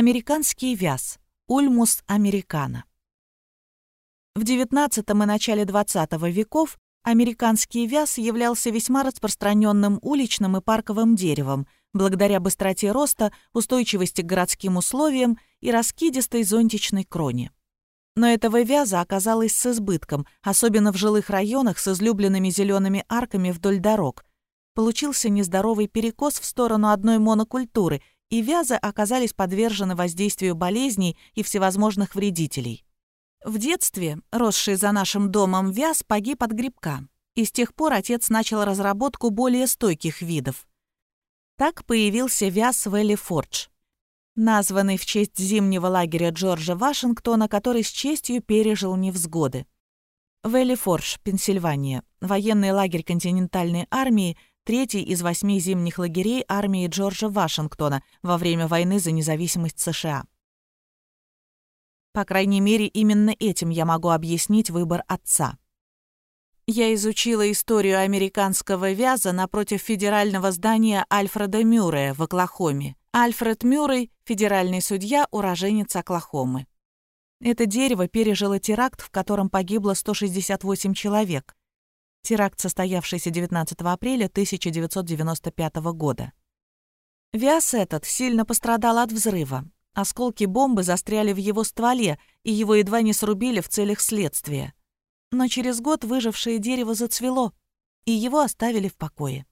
Американский вяз. Ульмус американо. В XIX и начале XX веков американский вяз являлся весьма распространенным уличным и парковым деревом, благодаря быстроте роста, устойчивости к городским условиям и раскидистой зонтичной кроне. Но этого вяза оказалось с избытком, особенно в жилых районах с излюбленными зелеными арками вдоль дорог. Получился нездоровый перекос в сторону одной монокультуры, и вязы оказались подвержены воздействию болезней и всевозможных вредителей. В детстве, росший за нашим домом вяз, погиб от грибка, и с тех пор отец начал разработку более стойких видов. Так появился вяз Вэлли Фордж, названный в честь зимнего лагеря Джорджа Вашингтона, который с честью пережил невзгоды. Вэлли Фордж, Пенсильвания, военный лагерь континентальной армии – третий из восьми зимних лагерей армии Джорджа Вашингтона во время войны за независимость США. По крайней мере, именно этим я могу объяснить выбор отца. Я изучила историю американского вяза напротив федерального здания Альфреда Мюррея в Оклахоме. Альфред Мюррей — федеральный судья, уроженец Оклахомы. Это дерево пережило теракт, в котором погибло 168 человек теракт, состоявшийся 19 апреля 1995 года. Вяз этот сильно пострадал от взрыва. Осколки бомбы застряли в его стволе, и его едва не срубили в целях следствия. Но через год выжившее дерево зацвело, и его оставили в покое.